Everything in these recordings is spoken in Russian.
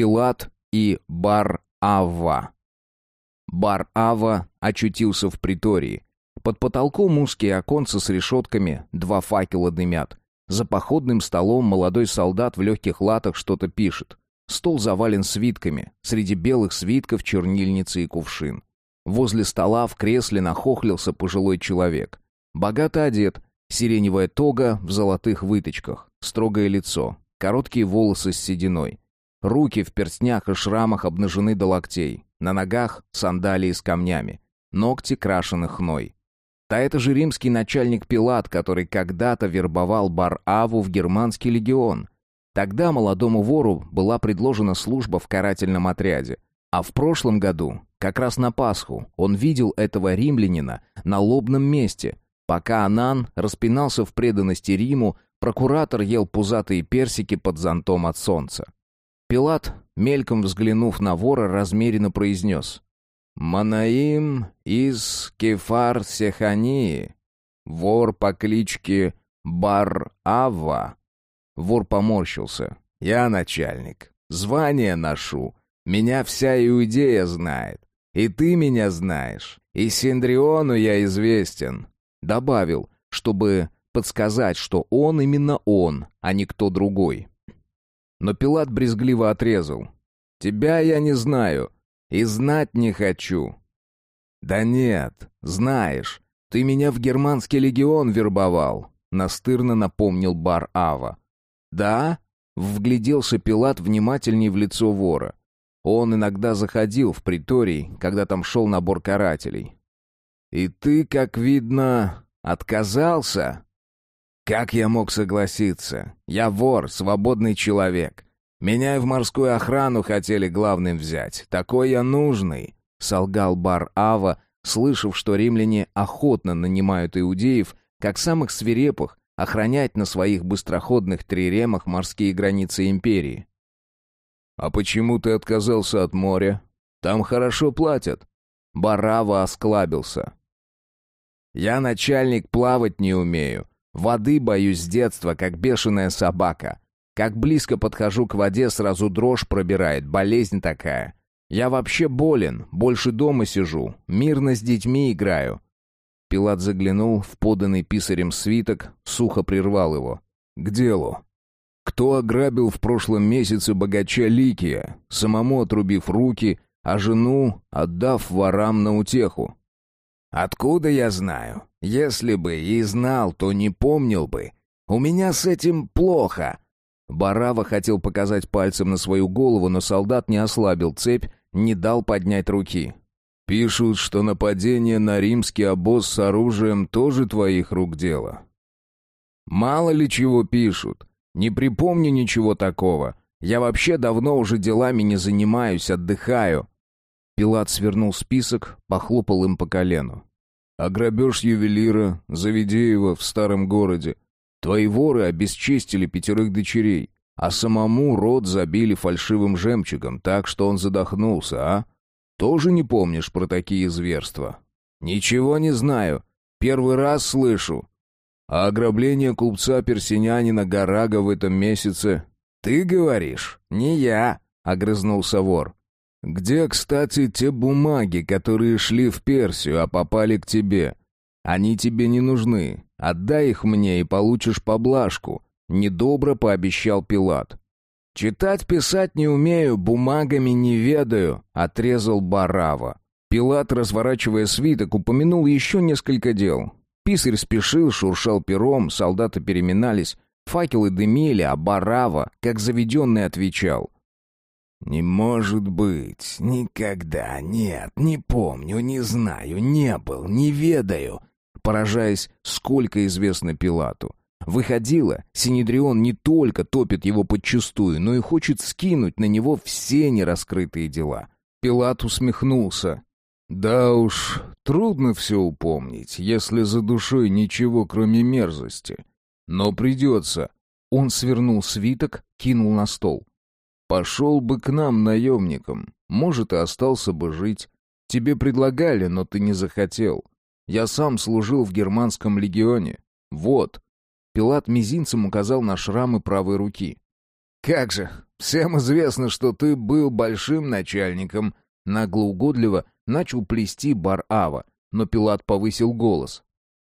Пилат и Бар-Ава. Бар-Ава очутился в притории. Под потолком узкие оконца с решетками, два факела дымят. За походным столом молодой солдат в легких латах что-то пишет. Стол завален свитками, среди белых свитков чернильница и кувшин. Возле стола в кресле нахохлился пожилой человек. Богато одет, сиреневая тога в золотых выточках, строгое лицо, короткие волосы с сединой. Руки в перстнях и шрамах обнажены до локтей, на ногах сандалии с камнями, ногти крашены хной. Да это же римский начальник Пилат, который когда-то вербовал Бар-Аву в германский легион. Тогда молодому вору была предложена служба в карательном отряде. А в прошлом году, как раз на Пасху, он видел этого римлянина на лобном месте. Пока Анан распинался в преданности Риму, прокуратор ел пузатые персики под зонтом от солнца. Пилат, мельком взглянув на вора, размеренно произнес. «Манаим из Кефар-Сехании, вор по кличке Бар-Ава». Вор поморщился. «Я начальник. Звание ношу. Меня вся Иудея знает. И ты меня знаешь. И Синдриону я известен». Добавил, чтобы подсказать, что он именно он, а не кто другой. Но Пилат брезгливо отрезал. «Тебя я не знаю и знать не хочу». «Да нет, знаешь, ты меня в германский легион вербовал», — настырно напомнил Бар-Ава. «Да?» — вгляделся Пилат внимательней в лицо вора. Он иногда заходил в приторий, когда там шел набор карателей. «И ты, как видно, отказался?» «Как я мог согласиться? Я вор, свободный человек. Меня и в морскую охрану хотели главным взять. Такой я нужный», — солгал Бар-Ава, слышав, что римляне охотно нанимают иудеев, как самых свирепых, охранять на своих быстроходных триремах морские границы империи. «А почему ты отказался от моря? Там хорошо платят». Барава осклабился. «Я начальник плавать не умею. Воды боюсь с детства, как бешеная собака. Как близко подхожу к воде, сразу дрожь пробирает, болезнь такая. Я вообще болен, больше дома сижу, мирно с детьми играю». Пилат заглянул в поданный писарем свиток, сухо прервал его. «К делу. Кто ограбил в прошлом месяце богача Ликия, самому отрубив руки, а жену отдав ворам на утеху? Откуда я знаю? Если бы и знал, то не помнил бы. У меня с этим плохо. Барава хотел показать пальцем на свою голову, но солдат не ослабил цепь, не дал поднять руки. Пишут, что нападение на римский обоз с оружием тоже твоих рук дело. Мало ли чего пишут. Не припомню ничего такого. Я вообще давно уже делами не занимаюсь, отдыхаю». Пилат свернул список, похлопал им по колену. «Ограбеж ювелира, заведи его в старом городе. Твои воры обесчестили пятерых дочерей, а самому рот забили фальшивым жемчугом, так что он задохнулся, а? Тоже не помнишь про такие зверства?» «Ничего не знаю. Первый раз слышу. А ограбление купца-персинянина Гарага в этом месяце... Ты говоришь, не я, — огрызнулся вор. Где, кстати, те бумаги, которые шли в Персию, а попали к тебе? Они тебе не нужны. Отдай их мне и получишь поблажку. Недобро пообещал Пилат. «Читать, писать не умею, бумагами не ведаю», — отрезал Барава. Пилат, разворачивая свиток, упомянул еще несколько дел. Писарь спешил, шуршал пером, солдаты переминались, факелы дымели, а Барава, как заведенный, отвечал. «Не может быть, никогда, нет, не помню, не знаю, не был, не ведаю», поражаясь, сколько известно Пилату. Выходило, Синедрион не только топит его подчистую, но и хочет скинуть на него все нераскрытые дела. Пилат усмехнулся. Да уж, трудно все упомнить, если за душой ничего, кроме мерзости. Но придется. Он свернул свиток, кинул на стол. Пошел бы к нам наемникам, может, и остался бы жить. Тебе предлагали, но ты не захотел. Я сам служил в германском легионе. Вот. Пилат мизинцем указал на шрамы правой руки. Как же, Всем известно, что ты был большим начальником». Нагло-угодливо начал плести Бар-Ава, но Пилат повысил голос.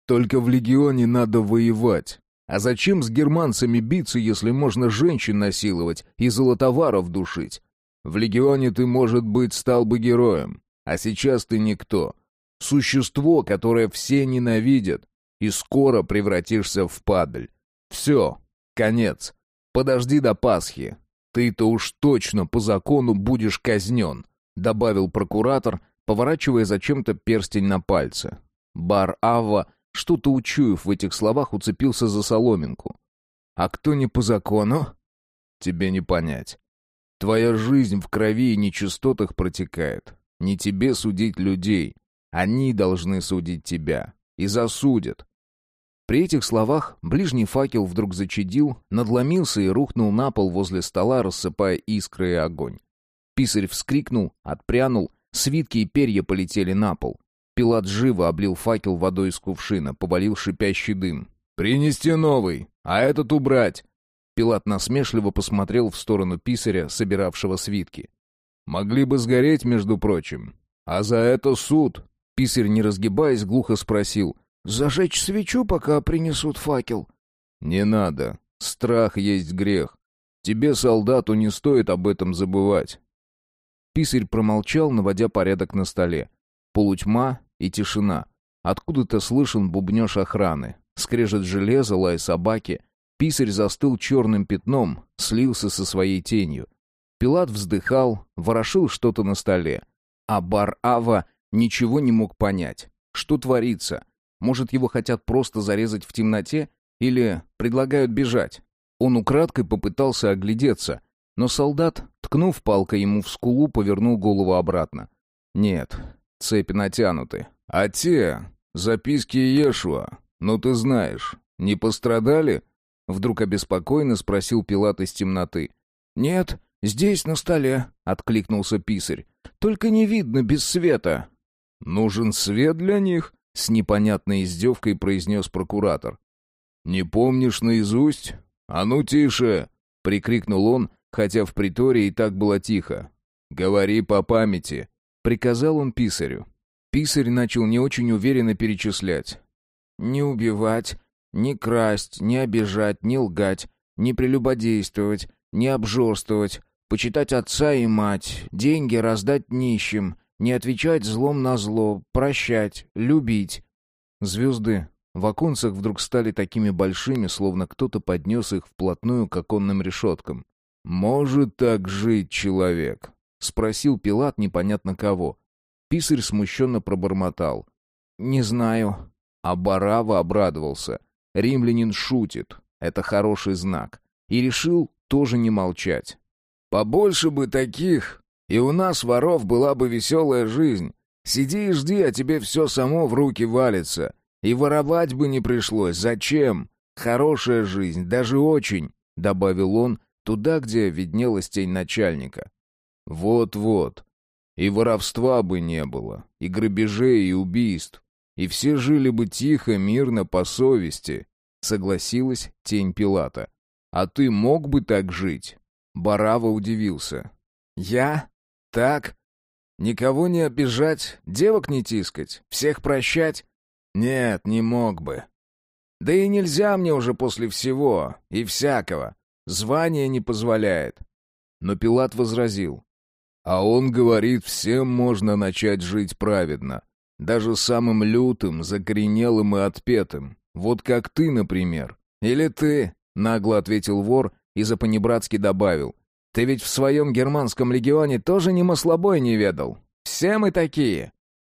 «Только в легионе надо воевать. А зачем с германцами биться, если можно женщин насиловать и золотоваров душить? В легионе ты, может быть, стал бы героем, а сейчас ты никто. Существо, которое все ненавидят, и скоро превратишься в падаль. Все, конец. Подожди до Пасхи. Ты-то уж точно по закону будешь казнен», — добавил прокуратор, поворачивая зачем-то перстень на пальце. Бар Авва что-то учуяв в этих словах, уцепился за соломинку. «А кто не по закону?» «Тебе не понять. Твоя жизнь в крови и нечистотах протекает. Не тебе судить людей. Они должны судить тебя. И засудят». При этих словах ближний факел вдруг зачадил, надломился и рухнул на пол возле стола, рассыпая искры и огонь. Писарь вскрикнул, отпрянул, свитки и перья полетели на пол. Пилат живо облил факел водой из кувшина, повалил шипящий дым. «Принести новый, а этот убрать!» Пилат насмешливо посмотрел в сторону писаря, собиравшего свитки. «Могли бы сгореть, между прочим. А за это суд!» Писарь, не разгибаясь, глухо спросил. «Зажечь свечу, пока принесут факел?» «Не надо. Страх есть грех. Тебе, солдату, не стоит об этом забывать». Писарь промолчал, наводя порядок на столе. Полутьма, и тишина. Откуда-то слышен бубнеж охраны. Скрежет железо, лай собаки. Писарь застыл черным пятном, слился со своей тенью. Пилат вздыхал, ворошил что-то на столе. А Бар-Ава ничего не мог понять. Что творится? Может, его хотят просто зарезать в темноте? Или предлагают бежать? Он украдкой попытался оглядеться, но солдат, ткнув палкой ему в скулу, повернул голову обратно. Нет, Цепи натянуты. А те, записки Иешуа, ну ты знаешь, не пострадали? Вдруг обеспокоенно спросил Пилат из темноты. «Нет, здесь, на столе», — откликнулся писарь. «Только не видно без света». «Нужен свет для них?» — с непонятной издевкой произнес прокуратор. «Не помнишь наизусть? А ну тише!» — прикрикнул он, хотя в притории и так было тихо. «Говори по памяти. Приказал он писарю. Писарь начал не очень уверенно перечислять. «Не убивать, не красть, не обижать, не лгать, не прелюбодействовать, не обжорствовать, почитать отца и мать, деньги раздать нищим, не отвечать злом на зло, прощать, любить». Звезды в оконцах вдруг стали такими большими, словно кто-то поднес их вплотную к оконным решеткам. «Может так жить человек», — спросил Пилат непонятно кого. Писарь смущенно пробормотал. «Не знаю». А Барава обрадовался. Римлянин шутит. Это хороший знак. И решил тоже не молчать. «Побольше бы таких, и у нас, воров, была бы веселая жизнь. Сиди и жди, а тебе все само в руки валится. И воровать бы не пришлось. Зачем? Хорошая жизнь, даже очень», — добавил он, туда, где виднелась тень начальника. Вот-вот. И воровства бы не было, и грабежей, и убийств. И все жили бы тихо, мирно, по совести. Согласилась тень Пилата. А ты мог бы так жить? Барава удивился. Я? Так? Никого не обижать, девок не тискать, всех прощать? Нет, не мог бы. Да и нельзя мне уже после всего и всякого. Звание не позволяет. Но Пилат возразил. А он говорит, всем можно начать жить праведно. Даже самым лютым, закоренелым и отпетым. Вот как ты, например. Или ты, нагло ответил вор и запанибратски добавил. Ты ведь в своем германском легионе тоже ни маслобой не ведал. Все мы такие.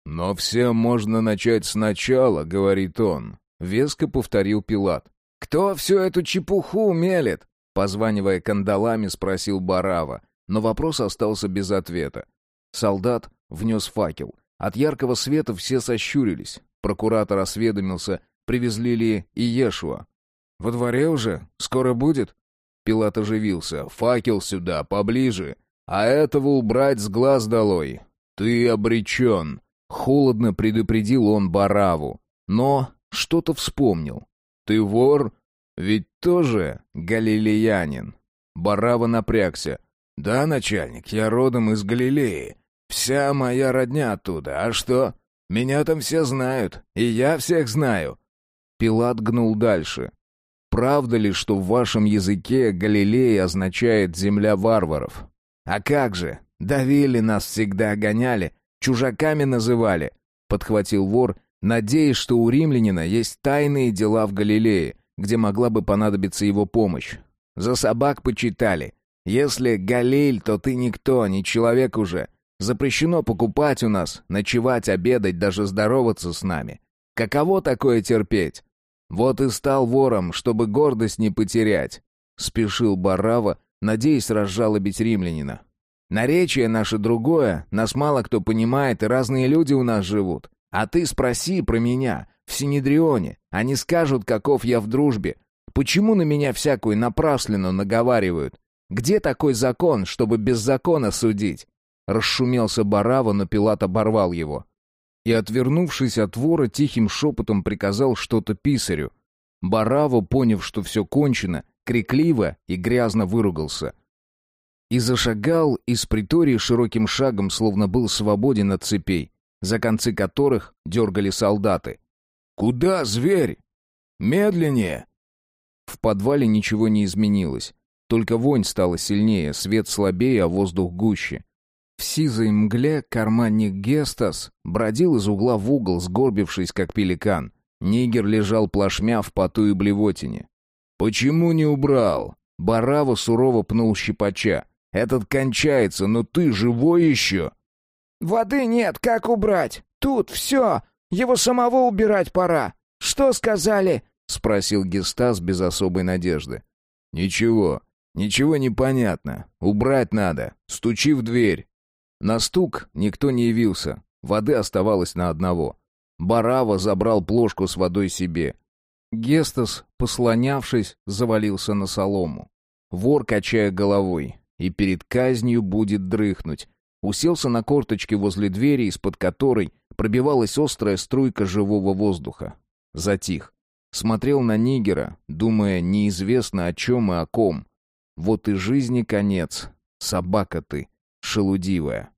Но всем можно начать сначала, говорит он. Веско повторил Пилат. Кто всю эту чепуху мелет? Позванивая кандалами, спросил Барава но вопрос остался без ответа. Солдат внес факел. От яркого света все сощурились. Прокуратор осведомился, привезли ли Иешуа. «Во дворе уже? Скоро будет?» Пилат оживился. «Факел сюда, поближе. А этого убрать с глаз долой. Ты обречен!» Холодно предупредил он Бараву. Но что-то вспомнил. «Ты вор? Ведь тоже галилеянин. Барава напрягся. «Да, начальник, я родом из Галилеи. Вся моя родня оттуда. А что? Меня там все знают, и я всех знаю». Пилат гнул дальше. «Правда ли, что в вашем языке Галилея означает «земля варваров»?» «А как же? Давили нас всегда, гоняли, чужаками называли», — подхватил вор, надеясь, что у римлянина есть тайные дела в Галилее, где могла бы понадобиться его помощь. «За собак почитали. Если Галиль, то ты никто, не человек уже. Запрещено покупать у нас, ночевать, обедать, даже здороваться с нами. Каково такое терпеть? Вот и стал вором, чтобы гордость не потерять. Спешил Барава, надеясь разжалобить римлянина. Наречие наше другое, нас мало кто понимает, и разные люди у нас живут. А ты спроси про меня, в Синедрионе. Они скажут, каков я в дружбе. Почему на меня всякую напраслину наговаривают? Где такой закон, чтобы без закона судить? Расшумелся Барава, но Пилат оборвал его. И, отвернувшись от вора, тихим шепотом приказал что-то писарю. Барава, поняв, что все кончено, крикливо и грязно выругался. И зашагал из притории широким шагом, словно был свободен от цепей, за концы которых дергали солдаты. «Куда, зверь? Медленнее!» В подвале ничего не изменилось. Только вонь стала сильнее, свет слабее, а воздух гуще. В сизой мгле карманник Гестас бродил из угла в угол, сгорбившись, как пеликан. Нигер лежал плашмя в поту и блевотине. «Почему не убрал?» Барава сурово пнул щипача. «Этот кончается, но ты живой еще!» «Воды нет, как убрать? Тут все! Его самого убирать пора! Что сказали?» — спросил Гестас без особой надежды. «Ничего, «Ничего не понятно. Убрать надо. Стучи в дверь». На стук никто не явился. Воды оставалось на одного. Барава забрал плошку с водой себе. Гестас, послонявшись, завалился на солому. Вор, качая головой, и перед казнью будет дрыхнуть, уселся на корточке возле двери, из-под которой пробивалась острая струйка живого воздуха. Затих. Смотрел на Нигера, думая неизвестно о чем и о ком. Вот и жизни конец. Собака ты, шелудивая.